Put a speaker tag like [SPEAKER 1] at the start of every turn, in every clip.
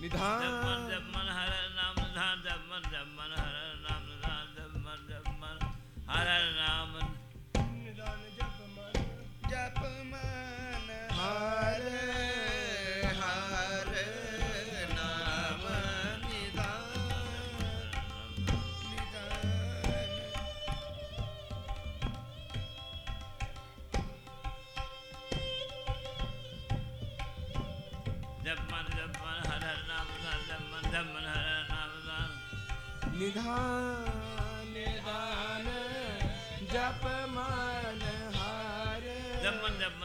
[SPEAKER 1] નિધાન ਨਿਧਾਨ
[SPEAKER 2] ਨਿਧਾਨ
[SPEAKER 3] ਜਪ ਮਨ ਹਾਰੇ ਜਪ ਮਨ ਜਪ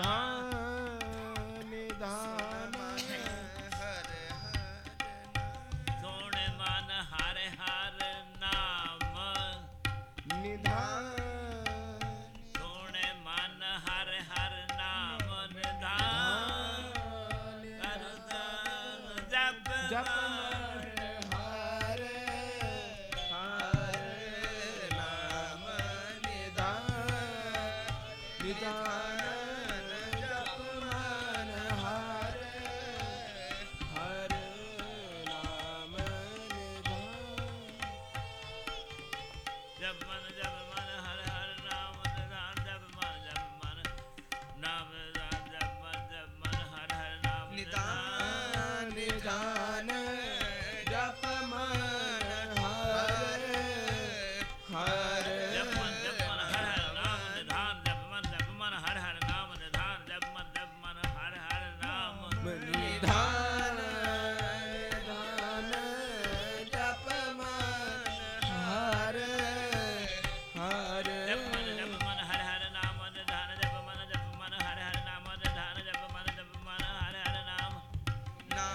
[SPEAKER 1] ਨਿਧਾਨ ਨਿਧਾਨ। ਸੁਣ ਮਨ ਹਰ
[SPEAKER 3] ਹਰ ਨਾਮ। ਨਿਧਾਨ ਸੁਣ ਮਨ ਹਰ ਹਰ ਨਾਮ ਨਿਧਾਨ। ਕਰਦਾ ਜਪ।
[SPEAKER 1] ਜਪ
[SPEAKER 2] Down. ब्रह्मन्
[SPEAKER 1] जन्म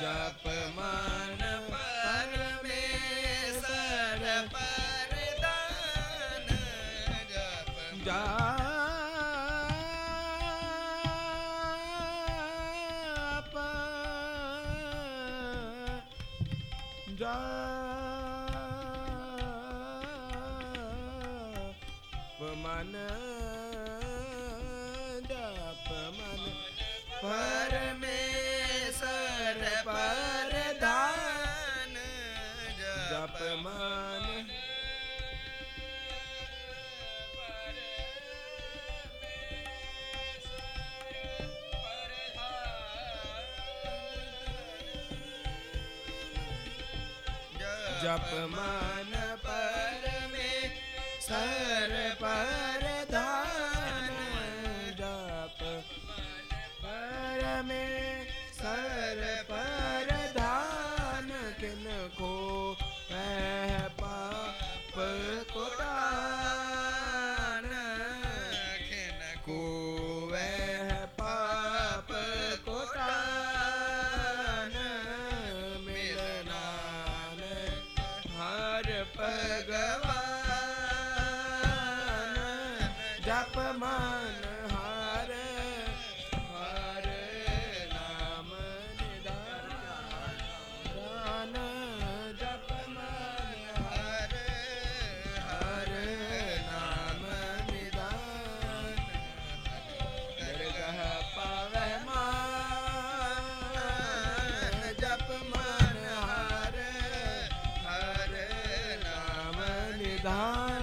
[SPEAKER 1] ਜਪ ਮਨ
[SPEAKER 2] ਪਰਮੇਸ਼ਰ ਪਰਦਾਨ ਜਪ
[SPEAKER 1] ਮਨ ਜਪ ਮਨ
[SPEAKER 2] ਪਰ जप मन
[SPEAKER 1] पर
[SPEAKER 2] में सर पर तपमान पारे पर परमे ਜਪ ਮਨ ਹਰ ਹਰ ਨਾਮ ਨਿਦਾਨ। ਜਪ ਮਨ ਹਰ ਹਰ ਨਾਮ ਨਿਦਾਨ। ਦਰਗਹ ਪਾਵੈ ਮਾਨ। ਜਪ ਮਨ ਹਰ ਹਰ ਨਾਮ ਨਿਧਾਨ